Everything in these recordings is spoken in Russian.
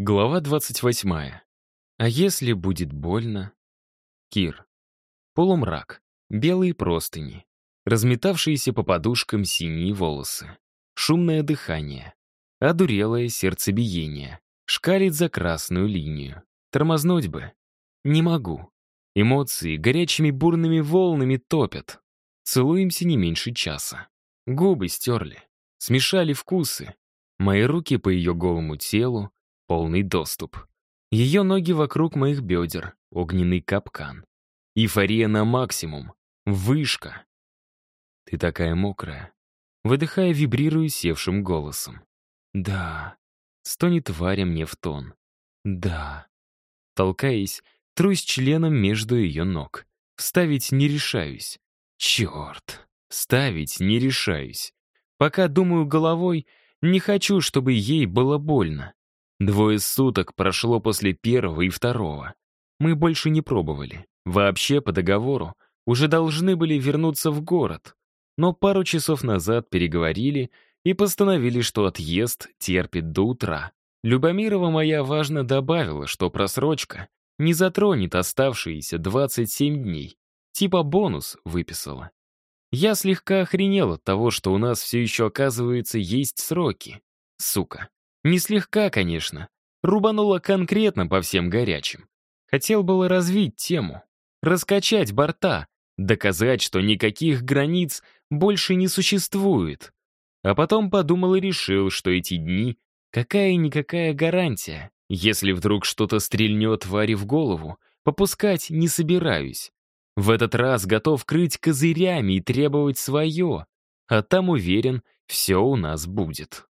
Глава 28. А если будет больно? Кир. Полумрак. Белые простыни. Разметавшиеся по подушкам синие волосы. Шумное дыхание. Одурелое сердцебиение. Шкалит за красную линию. Тормознуть бы. Не могу. Эмоции горячими бурными волнами топят. Целуемся не меньше часа. Губы стерли. Смешали вкусы. Мои руки по ее голому телу, полный доступ. Ее ноги вокруг моих бедер, огненный капкан. Эйфория на максимум. Вышка. Ты такая мокрая. Выдыхая, вибрирую севшим голосом. Да. Стонет Варя мне в тон. Да. Толкаясь, трусь членом между ее ног. Вставить не решаюсь. Черт. Ставить не решаюсь. Пока думаю головой, не хочу, чтобы ей было больно. Двое суток прошло после первого и второго. Мы больше не пробовали. Вообще, по договору, уже должны были вернуться в город. Но пару часов назад переговорили и постановили, что отъезд терпит до утра. Любомирова моя важно добавила, что просрочка не затронет оставшиеся 27 дней. Типа бонус выписала. Я слегка охренел от того, что у нас все еще, оказывается, есть сроки. Сука. Не слегка, конечно. Рубануло конкретно по всем горячим. Хотел было развить тему. Раскачать борта. Доказать, что никаких границ больше не существует. А потом подумал и решил, что эти дни — какая-никакая гарантия. Если вдруг что-то стрельнет Варе в голову, попускать не собираюсь. В этот раз готов крыть козырями и требовать свое. А там уверен, все у нас будет.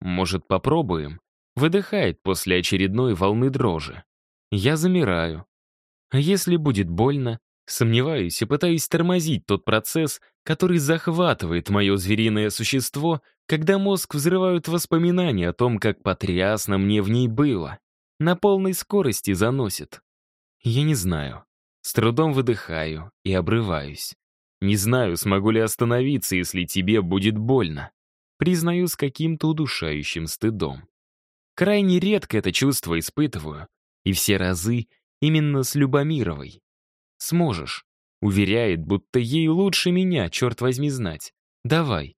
Может, попробуем? Выдыхает после очередной волны дрожи. Я замираю. А если будет больно, сомневаюсь и пытаюсь тормозить тот процесс, который захватывает мое звериное существо, когда мозг взрывают воспоминания о том, как потрясно мне в ней было. На полной скорости заносит. Я не знаю. С трудом выдыхаю и обрываюсь. Не знаю, смогу ли остановиться, если тебе будет больно. Признаю с каким-то удушающим стыдом. Крайне редко это чувство испытываю, и все разы именно с Любомировой. Сможешь. Уверяет, будто ей лучше меня, черт возьми, знать. Давай.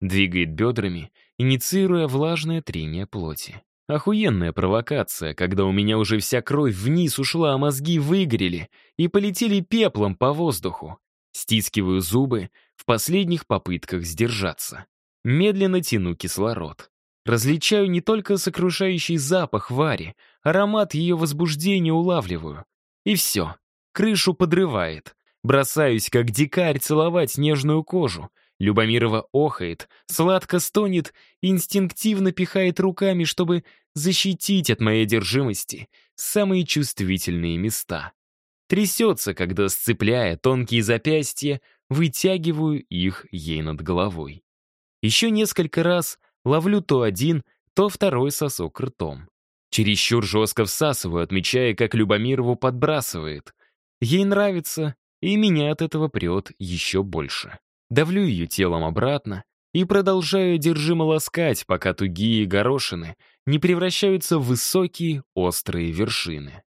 Двигает бедрами, инициируя влажное трение плоти. Охуенная провокация, когда у меня уже вся кровь вниз ушла, а мозги выгорели и полетели пеплом по воздуху. Стискиваю зубы в последних попытках сдержаться. Медленно тяну кислород. Различаю не только сокрушающий запах Вари, аромат ее возбуждения улавливаю. И все. Крышу подрывает. Бросаюсь, как дикарь, целовать нежную кожу. Любомирова охает, сладко стонет, инстинктивно пихает руками, чтобы защитить от моей одержимости самые чувствительные места. Трясется, когда, сцепляя тонкие запястья, вытягиваю их ей над головой. Еще несколько раз ловлю то один, то второй сосок ртом. Чересчур жестко всасываю, отмечая, как Любомирову подбрасывает. Ей нравится, и меня от этого прет еще больше. Давлю ее телом обратно и продолжаю одержимо ласкать, пока тугие горошины не превращаются в высокие острые вершины.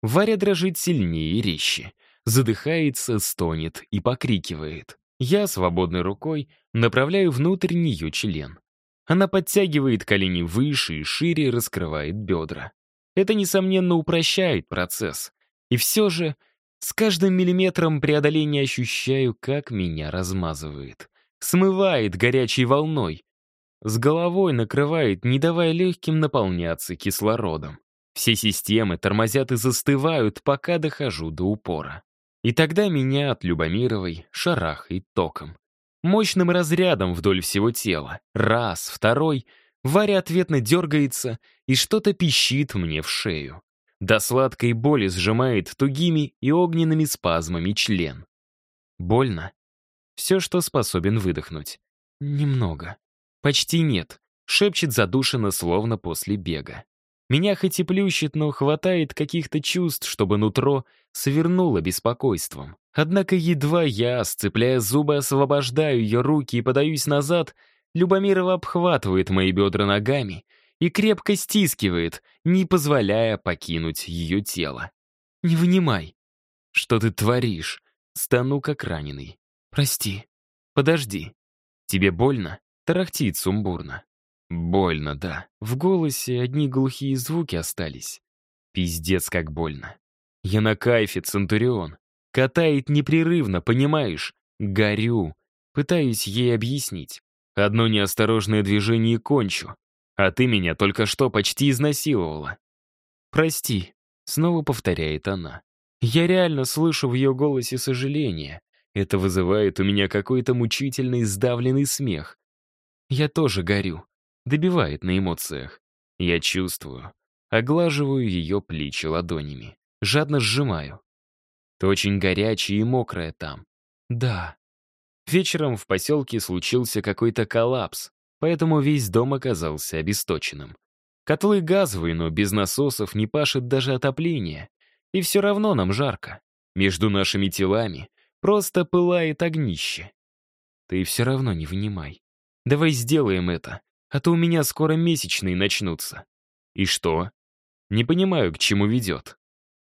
Варя дрожит сильнее и резче, задыхается, стонет и покрикивает. Я свободной рукой направляю внутрь нее член. Она подтягивает колени выше и шире раскрывает бедра. Это, несомненно, упрощает процесс. И все же, с каждым миллиметром преодоления ощущаю, как меня размазывает. Смывает горячей волной. С головой накрывает, не давая легким наполняться кислородом. Все системы тормозят и застывают, пока дохожу до упора. И тогда меня от Любомировой шарахает током. Мощным разрядом вдоль всего тела. Раз, второй. Варя ответно дергается и что-то пищит мне в шею. До сладкой боли сжимает тугими и огненными спазмами член. Больно. Все, что способен выдохнуть. Немного. Почти нет. Шепчет задушенно, словно после бега. Меня хоть и плющит, но хватает каких-то чувств, чтобы нутро свернуло беспокойством. Однако едва я, сцепляя зубы, освобождаю ее руки и подаюсь назад, Любомирова обхватывает мои бедра ногами и крепко стискивает, не позволяя покинуть ее тело. «Не вынимай!» «Что ты творишь?» Стану как раненый. «Прости. Подожди. Тебе больно?» Тарахтит сумбурно. Больно, да. В голосе одни глухие звуки остались. Пиздец, как больно. Я на кайфе, Центурион. Катает непрерывно, понимаешь? Горю. Пытаюсь ей объяснить. Одно неосторожное движение кончу. А ты меня только что почти изнасиловала. «Прости», — снова повторяет она. Я реально слышу в ее голосе сожаление. Это вызывает у меня какой-то мучительный сдавленный смех. Я тоже горю. Добивает на эмоциях. Я чувствую. Оглаживаю ее плечи ладонями. Жадно сжимаю. Ты очень горячая и мокрая там. Да. Вечером в поселке случился какой-то коллапс, поэтому весь дом оказался обесточенным. Котлы газовые, но без насосов не пашет даже отопление. И все равно нам жарко. Между нашими телами просто пылает огнище. Ты все равно не вынимай. Давай сделаем это, а то у меня скоро месячные начнутся. И что? Не понимаю, к чему ведет.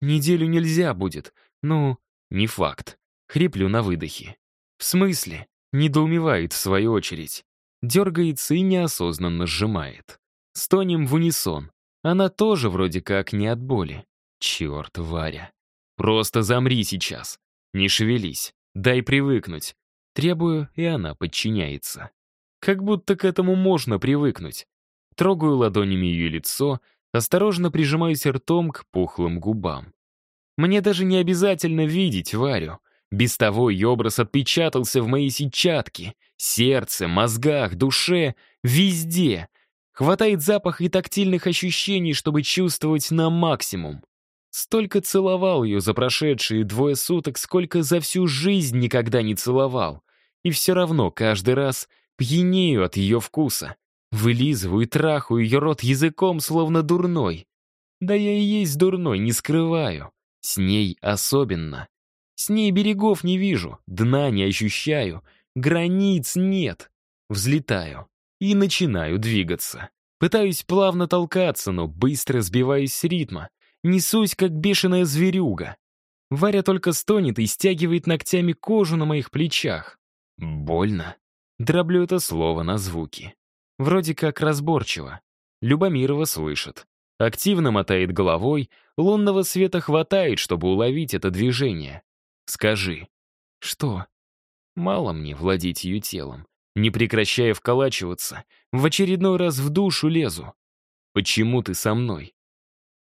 Неделю нельзя будет. Ну, не факт. Хриплю на выдохе. В смысле? Недоумевает в свою очередь. Дергается и неосознанно сжимает. Стонем в унисон. Она тоже вроде как не от боли. Черт, Варя. Просто замри сейчас. Не шевелись. Дай привыкнуть. Требую, и она подчиняется. Как будто к этому можно привыкнуть. Трогаю ладонями ее лицо, осторожно прижимаюсь ртом к пухлым губам. Мне даже не обязательно видеть Варю. Без того ее образ отпечатался в моей сетчатке, сердце, мозгах, душе, везде. Хватает запах и тактильных ощущений, чтобы чувствовать на максимум. Столько целовал ее за прошедшие двое суток, сколько за всю жизнь никогда не целовал. И все равно каждый раз пьянею от ее вкуса. Вылизываю и трахаю ее рот языком, словно дурной. Да я и есть дурной, не скрываю. С ней особенно. С ней берегов не вижу, дна не ощущаю, границ нет. Взлетаю и начинаю двигаться. Пытаюсь плавно толкаться, но быстро сбиваюсь с ритма. Несусь, как бешеная зверюга. Варя только стонет и стягивает ногтями кожу на моих плечах. Больно. Дроблю это слово на звуки. Вроде как разборчиво. Любомирова слышит. Активно мотает головой, лунного света хватает, чтобы уловить это движение. Скажи. Что? Мало мне владеть ее телом. Не прекращая вколачиваться, в очередной раз в душу лезу. Почему ты со мной?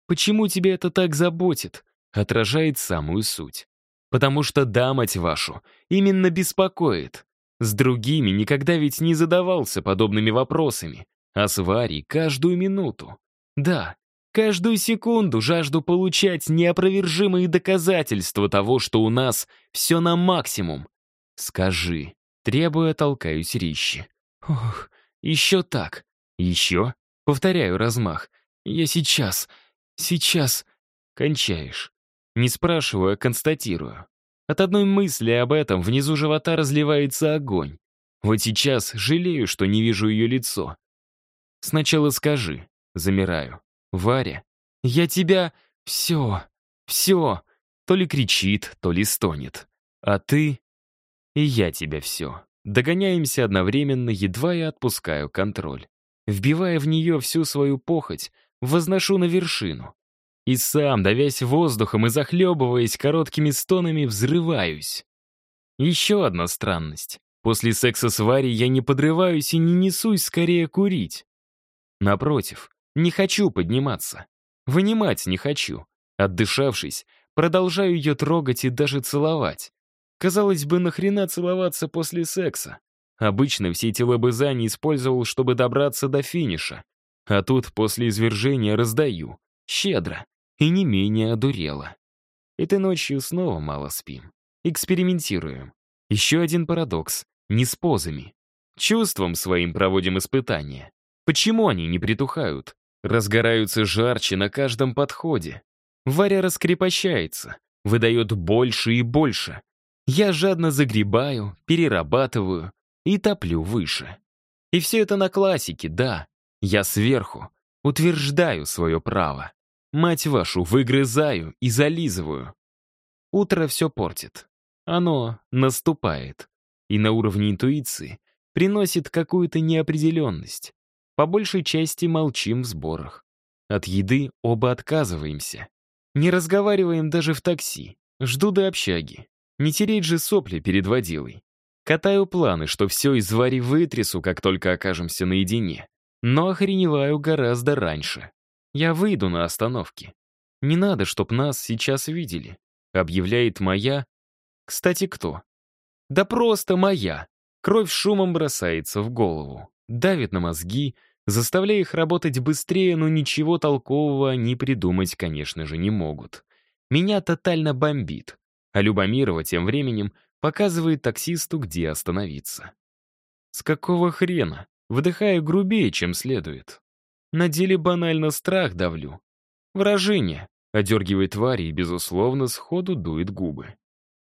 Почему тебе это так заботит? Отражает самую суть. Потому что да, мать вашу, именно беспокоит. С другими никогда ведь не задавался подобными вопросами, а с Варей каждую минуту. Да, каждую секунду жажду получать неопровержимые доказательства того, что у нас все на максимум. Скажи, требуя, толкаюсь рищи. Ох, еще так. Еще? Повторяю размах. Я сейчас, сейчас... Кончаешь. Не спрашиваю, констатирую. От одной мысли об этом внизу живота разливается огонь. Вот сейчас жалею, что не вижу ее лицо. Сначала скажи. Замираю. Варя, я тебя... Все, все. То ли кричит, то ли стонет. А ты... И я тебя все. Догоняемся одновременно, едва я отпускаю контроль. Вбивая в нее всю свою похоть, возношу на вершину. И сам, давясь воздухом и захлебываясь короткими стонами, взрываюсь. Еще одна странность. После секса с Варей я не подрываюсь и не несусь скорее курить. Напротив, не хочу подниматься. Вынимать не хочу. Отдышавшись, продолжаю ее трогать и даже целовать. Казалось бы, нахрена целоваться после секса? Обычно все эти лобызания использовал, чтобы добраться до финиша. А тут после извержения раздаю. Щедро и не менее одурела. Этой ночью снова мало спим. Экспериментируем. Еще один парадокс. Не с позами. Чувством своим проводим испытания. Почему они не притухают? Разгораются жарче на каждом подходе. Варя раскрепощается, выдает больше и больше. Я жадно загребаю, перерабатываю и топлю выше. И все это на классике, да. Я сверху. Утверждаю свое право. Мать вашу, выгрызаю и зализываю. Утро все портит. Оно наступает. И на уровне интуиции приносит какую-то неопределенность. По большей части молчим в сборах. От еды оба отказываемся. Не разговариваем даже в такси. Жду до общаги. Не тереть же сопли перед водилой. Катаю планы, что все из вари вытрясу, как только окажемся наедине. Но охреневаю гораздо раньше. Я выйду на остановке. Не надо, чтоб нас сейчас видели. Объявляет моя... Кстати, кто? Да просто моя. Кровь шумом бросается в голову. Давит на мозги, заставляя их работать быстрее, но ничего толкового они придумать, конечно же, не могут. Меня тотально бомбит. А Любомирова тем временем показывает таксисту, где остановиться. С какого хрена? Вдыхая грубее, чем следует. На деле банально страх давлю. Выражение. Одергивает тварь и, безусловно, сходу дует губы.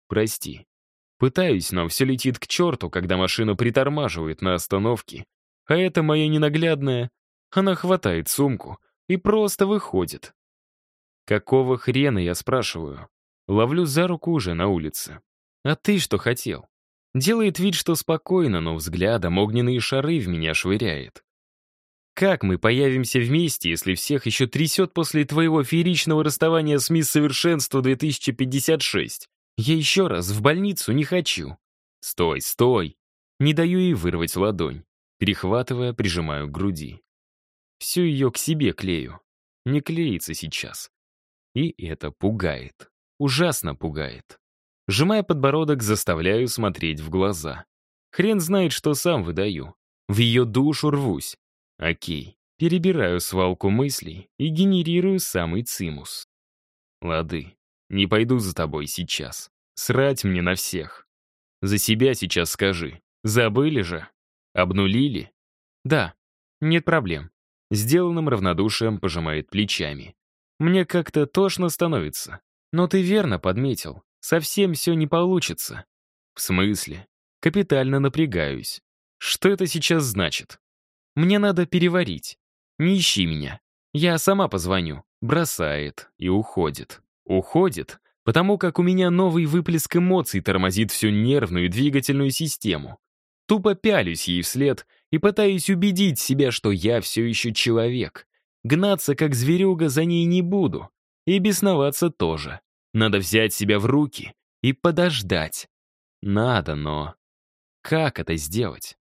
Прости. Пытаюсь, но все летит к черту, когда машина притормаживает на остановке. А это моя ненаглядная. Она хватает сумку и просто выходит. Какого хрена, я спрашиваю? Ловлю за руку уже на улице. А ты что хотел? Делает вид, что спокойно, но взглядом огненные шары в меня швыряет. Как мы появимся вместе, если всех еще трясет после твоего фееричного расставания с Мисс Совершенство 2056? Я еще раз в больницу не хочу. Стой, стой. Не даю ей вырвать ладонь. Перехватывая, прижимаю к груди. Всю ее к себе клею. Не клеится сейчас. И это пугает ужасно пугает. Сжимая подбородок, заставляю смотреть в глаза. Хрен знает, что сам выдаю. В ее душу рвусь. Окей. Перебираю свалку мыслей и генерирую самый цимус. Лады. Не пойду за тобой сейчас. Срать мне на всех. За себя сейчас скажи. Забыли же? Обнулили? Да. Нет проблем. Сделанным равнодушием пожимает плечами. Мне как-то тошно становится. Но ты верно подметил. Совсем все не получится. В смысле? Капитально напрягаюсь. Что это сейчас значит? Мне надо переварить. Не ищи меня. Я сама позвоню. Бросает и уходит. Уходит, потому как у меня новый выплеск эмоций тормозит всю нервную и двигательную систему. Тупо пялюсь ей вслед и пытаюсь убедить себя, что я все еще человек. Гнаться, как зверюга, за ней не буду. И бесноваться тоже. Надо взять себя в руки и подождать. Надо, но... Как это сделать?